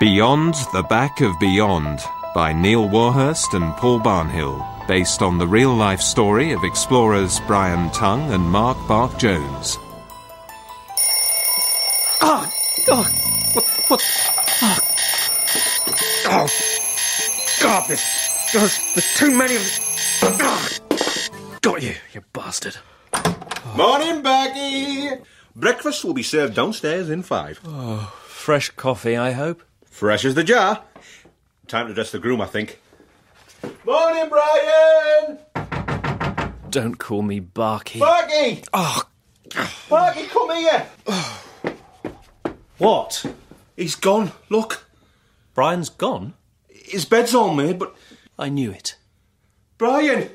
Beyond the Back of Beyond by Neil Warhurst and Paul Barnhill, based on the real life story of explorers Brian Tongue and Mark Bark Jones. Oh, oh, what, what? Oh, oh God, there's, there's, there's too many of them. Oh, got you, you bastard. Morning, Baggy. Breakfast will be served downstairs in five. Oh, fresh coffee, I hope. Fresh as the jar. Time to dress the groom, I think. Morning, Brian. Don't call me Barky. Baggy. Oh, Baggy, come here. what? He's gone. Look, Brian's gone? his bed's all made, but I knew it. Brian,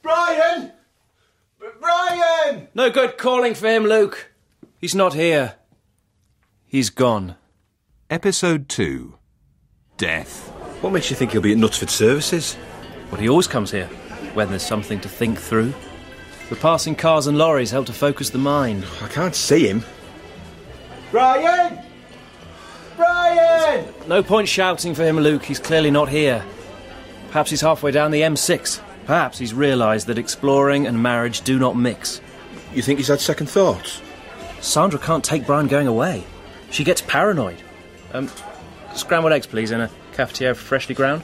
Brian, B- Brian. No good calling for him, Luke. He's not here. He's gone. Episode 2 Death. What makes you think he'll be at Knutsford Services? Well, he always comes here when there's something to think through. The passing cars and lorries help to focus the mind. I can't see him. Brian, Brian. No point shouting for him, Luke. He's clearly not here. Perhaps he's halfway down the M6. Perhaps he's realised that exploring and marriage do not mix. You think he's had second thoughts? Sandra can't take Brian going away. She gets paranoid. Um, scrambled eggs, please, in a cafetiere freshly ground.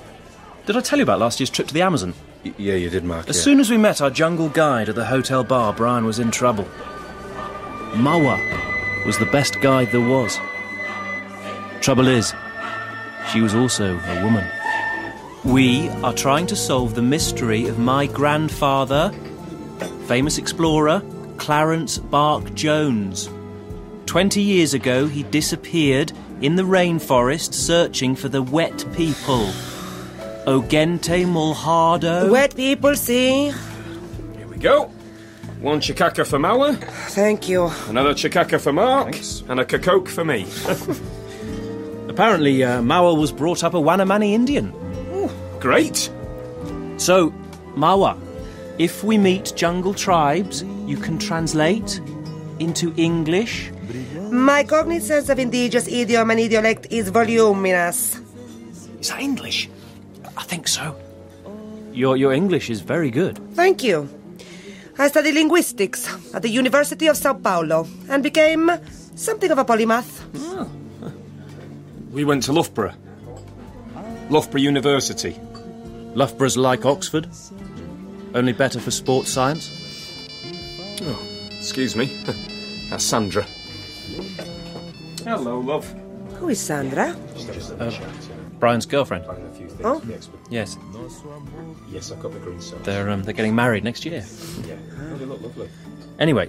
Did I tell you about last year's trip to the Amazon? Y- yeah, you did, Mark. As yeah. soon as we met our jungle guide at the hotel bar, Brian was in trouble. Mawa was the best guide there was. Trouble is, she was also a woman. We are trying to solve the mystery of my grandfather, famous explorer Clarence Bark Jones. Twenty years ago, he disappeared in the rainforest searching for the wet people. Ogente Mulhado. Wet people see. Here we go. One chikaka for Mawa, Thank you. another chikaka for Mark, Thanks. and a kakoke for me. Apparently, uh, Mawa was brought up a Wanamani Indian. Great. So, Mawa, if we meet jungle tribes, you can translate into English. My cognizance of indigenous idiom and idiolect is voluminous. Is that English? I think so. Your, your English is very good. Thank you. I studied linguistics at the University of Sao Paulo and became something of a polymath. Ah. We went to Loughborough. Loughborough University. Loughborough's like Oxford, only better for sports science. Oh, excuse me. That's Sandra. Hello, love. Who is Sandra? Brian's girlfriend. Oh, Yes, Yes, I've got the green sauce. they're um, they're getting married next year. Yeah. Oh, they look lovely. Anyway,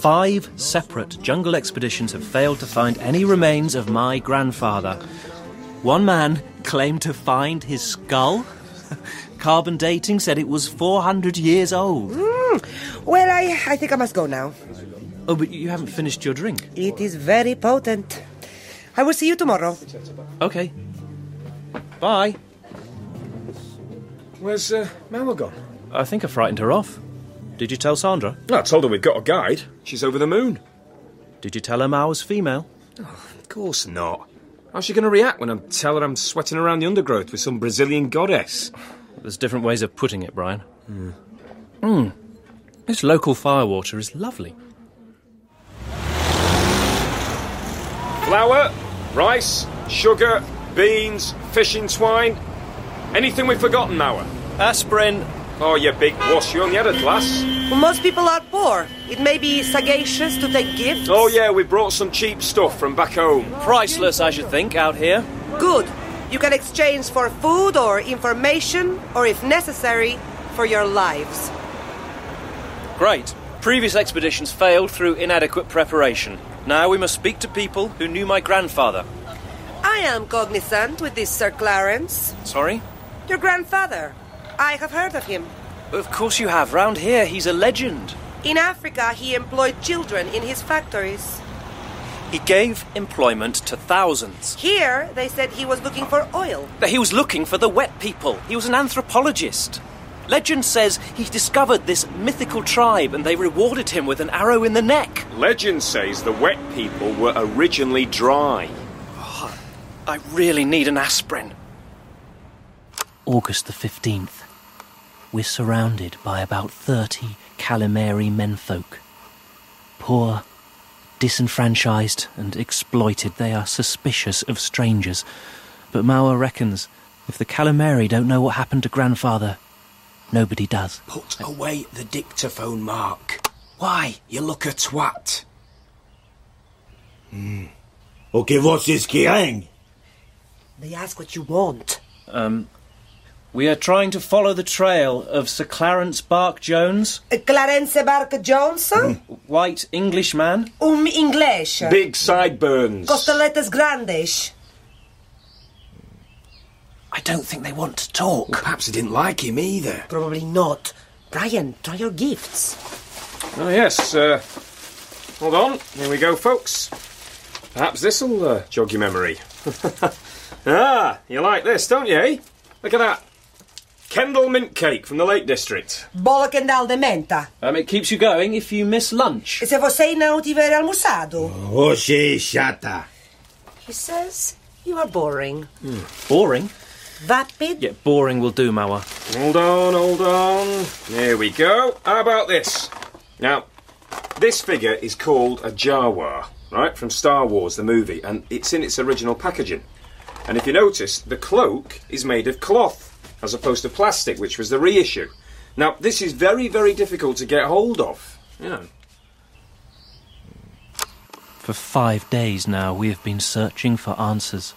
five separate jungle expeditions have failed to find any remains of my grandfather. One man claimed to find his skull. Carbon dating said it was 400 years old. well, I, I think I must go now. Oh, but you haven't finished your drink. It is very potent. I will see you tomorrow. Okay. Bye. Where's uh, Mawa gone? I think I frightened her off. Did you tell Sandra? I told her we've got a guide. She's over the moon. Did you tell her Mao was female? Of course not. How's she going to react when I tell her I'm sweating around the undergrowth with some Brazilian goddess? There's different ways of putting it, Brian. Hmm. This local firewater is lovely. Flour, rice, sugar, beans, fishing twine. Anything we've forgotten, Mawa? Aspirin. Oh, you big wuss, you only had a glass. Most people are poor. It may be sagacious to take gifts. Oh, yeah, we brought some cheap stuff from back home. Priceless, I should think, out here. Good. You can exchange for food or information, or if necessary, for your lives. Great. Previous expeditions failed through inadequate preparation. Now we must speak to people who knew my grandfather. I am cognizant with this Sir Clarence. Sorry? Your grandfather. I have heard of him. Of course you have. Round here, he's a legend. In Africa, he employed children in his factories. He gave employment to thousands. Here, they said he was looking for oil. But he was looking for the wet people. He was an anthropologist. Legend says he discovered this mythical tribe and they rewarded him with an arrow in the neck. Legend says the wet people were originally dry. Oh, I really need an aspirin. August the 15th. We're surrounded by about 30 Calimari menfolk. Poor, disenfranchised, and exploited, they are suspicious of strangers. But Mawa reckons if the Calimari don't know what happened to grandfather, nobody does. Put away the dictaphone, Mark. Why? You look a twat. okay, what is vocês querem? They ask what you want. Um, we are trying to follow the trail of Sir Clarence Bark Jones, Uh, Clarence Bark Jones? white Englishman. Um English. Big sideburns. Costaletas grandes. I don't think they want to talk. Perhaps they didn't like him either. Probably not. Brian, try your gifts. Oh, yes. Uh, hold on. Here we go, folks. Perhaps this'll uh, jog your memory. ah, you like this, don't you, eh? Look at that. Kendal mint cake from the Lake District. Bollock and al de menta. Um, it keeps you going if you miss lunch. Se você ainda não tiver almoçado? Você é chata. He says you are boring. Boring? Vapid? Yeah, boring will do, Mawa. Hold on, hold on. Here we go. How about this? Now, this figure is called a Jawa, right, from Star Wars, the movie, and it's in its original packaging. And if you notice, the cloak is made of cloth as opposed to plastic, which was the reissue. Now, this is very, very difficult to get hold of. You know. For five days now, we have been searching for answers.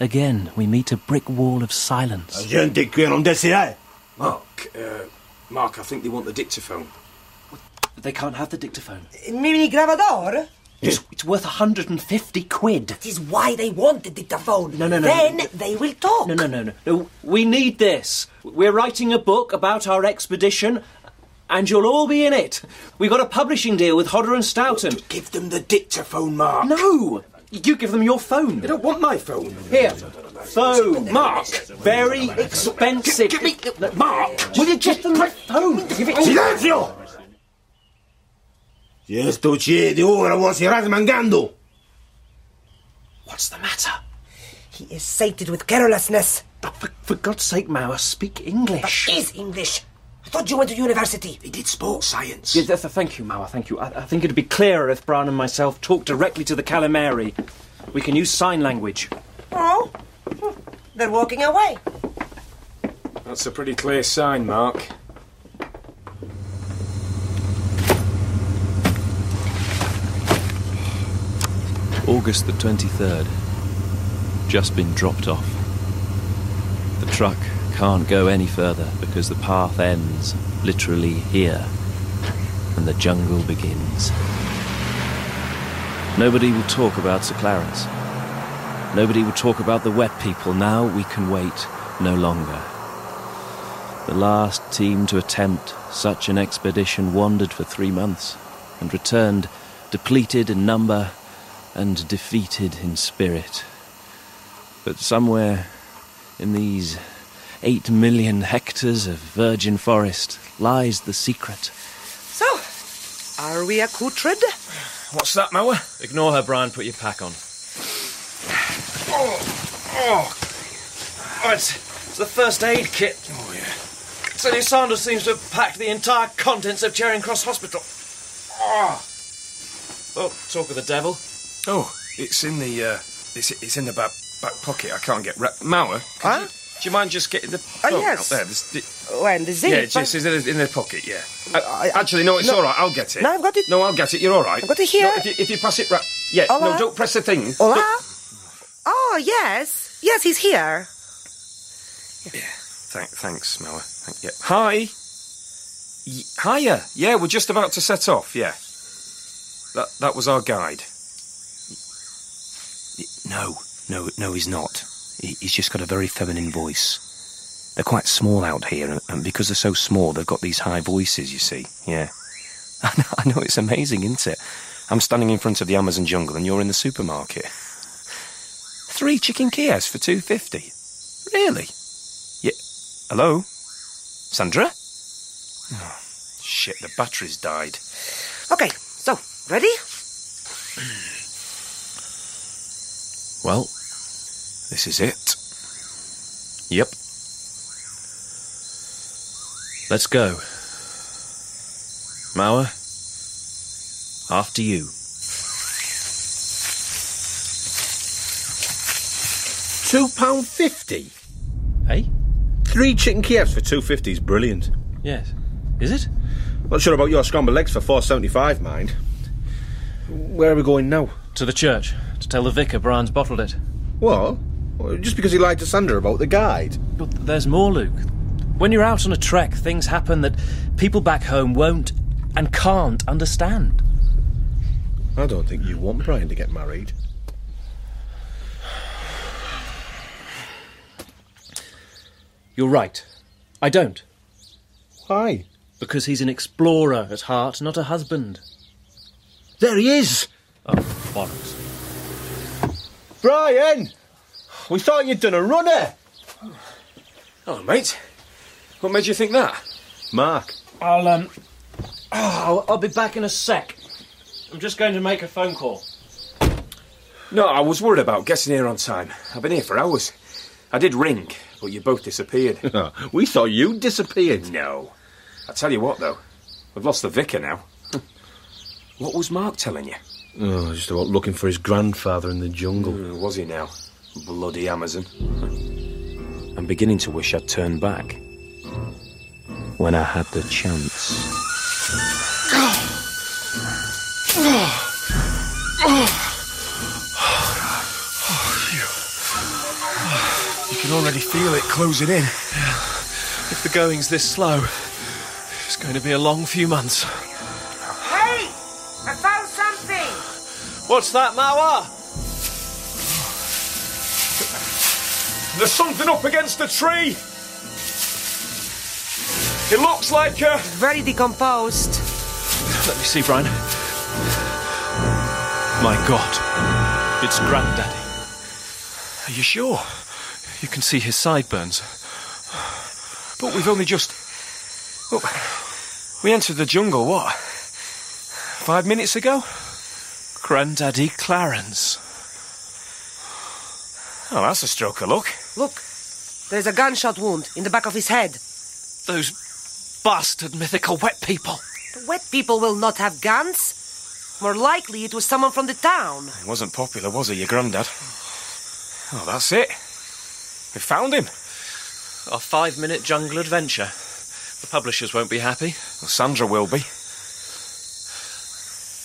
Again, we meet a brick wall of silence. gente que não desce Mark, uh, Mark, I think they want the dictaphone. They can't have the dictaphone. Mini gravador? It's, it's worth 150 quid. That is why they want the dictaphone. No, no, no, Then no, no. they will talk. No, no, no, no. No, we need this. We're writing a book about our expedition, and you'll all be in it. We've got a publishing deal with Hodder and Stoughton. Give them the dictaphone, Mark. No! You give them your phone. They don't want my phone. Here. Phone. Mark! Very expensive. Give me... Mark! Will you give them the phone? Give it Silenzio! Se esto de ora vos irás mangando. What's the matter? He is sated with carelessness. But for, for God's sake, Mawa, speak English. Is English. I thought you went to university. He did sports science. Yeah, th- th- thank you, Mawa, thank you. I, I think it'd be clearer if Brown and myself talked directly to the Calimari. We can use sign language. Oh? They're walking away. That's a pretty clear sign, Mark. August the 23rd. Just been dropped off. The truck can't go any further because the path ends literally here and the jungle begins. Nobody will talk about Sir Clarence. Nobody will talk about the wet people. Now we can wait no longer. The last team to attempt such an expedition wandered for three months and returned depleted in number and defeated in spirit. But somewhere in these eight million hectares of virgin forest lies the secret. So, are we accoutred? What's that, Mawa? Ignore her, Brian. Put your pack on. Oh, it's, it's the first aid kit. Oh, yeah. Sonny Sanders seems to have packed the entire contents of Charing Cross Hospital. Oh. Oh, talk of the devil. Oh, it's in the uh, it's, it's in the back back pocket. I can't get. Ra- Mawa, Huh? you- do you mind just getting the Oh, yes. out there? The- When the zip. yeah, it's just in the, in the pocket. Yeah. Uh, I- actually, no, it's no. all right. I'll get it. No, I've got it. No, I'll get it. You're all right. I've got it here. No, if, you, if you pass it right. Yeah. Hola. No, don't press the thing. Hola? Don't- Oh, yes. Yes, he's here. Yeah. Thank, thanks, Mawa. Thank, yeah. Hi. Y- hiya. Yeah, we're just about to set off. Yeah. That that was our guide. Y- No, no, no, he's not. He, he's just got a very feminine voice. They're quite small out here, and, because they're so small, they've got these high voices. You see? Yeah. I know, it's amazing, isn't it? I'm standing in front of the Amazon jungle, and you're in the supermarket. Three chicken Kievs for two fifty. Really? Yeah. Hello? Sandra? Oh, shit, the battery's died. Okay, so, ready? Well, This is it. Yep. Let's go. Mawa, after you. Two pound fifty. Hey? Three chicken Kievs for two fifty is brilliant. Yes. Is it? Not sure about your scrambled eggs for four seventy five, mind. Where are we going now? To the church, to tell the vicar Brian's bottled it. What? Just because he lied to Sandra about the guide. But there's more, Luke. When you're out on a trek, things happen that people back home won't and can't understand. I don't think you want Brian to get married. You're right. I don't. Why? Because he's an explorer at heart, not a husband. There he is! Oh, bollocks. Brian! We thought you'd done a runner! Oh, mate. What made you think that? Mark. I'll, um. Oh, I'll, I'll be back in a sec. I'm just going to make a phone call. No, I was worried about getting here on time. I've been here for hours. I did ring, but you both disappeared. we thought you disappeared. no. I tell you what, though. We've lost the vicar now. what was Mark telling you? Oh, just about looking for his grandfather in the jungle. Uh, was he now? Bloody Amazon. I'm beginning to wish I'd turned back. When I had the chance. You can already feel it closing in. If the going's this slow, it's going to be a long few months. Hey! I found something! What's that, Mawa? There's something up against the tree. It looks like a. Very decomposed. Let me see, Brian. My God, it's Granddaddy. Are you sure? You can see his sideburns. But we've only just. Look, we entered the jungle, what? Five minutes ago? Granddaddy Clarence. Oh, that's a stroke of luck. Look, there's a gunshot wound in the back of his head. Those bastard mythical wet people. The wet people will not have guns. More likely it was someone from the town. He wasn't popular, was he, your granddad? Oh, that's it. We found him. Our five minute jungle adventure. The publishers won't be happy. Well, Sandra will be.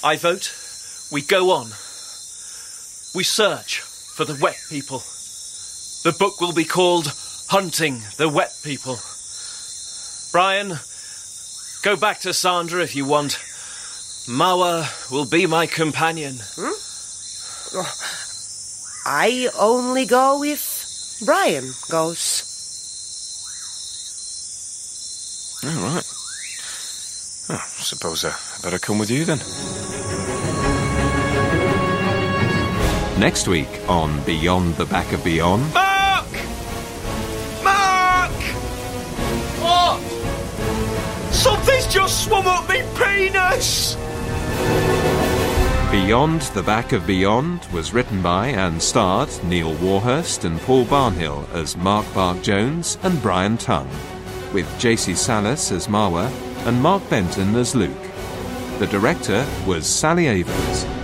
I vote we go on. We search for the wet people. The book will be called Hunting the Wet People. Brian, go back to Sandra if you want. Mawa will be my companion. Hmm. I only go if Brian goes. All right. Oh, suppose I better come with you then. Next week on Beyond the Back of Beyond. Mark! Just swum up me penis! Beyond the Back of Beyond was written by and starred Neil Warhurst and Paul Barnhill as Mark Bark Jones and Brian Tongue, with JC Salas as Marwa and Mark Benton as Luke. The director was Sally Avens.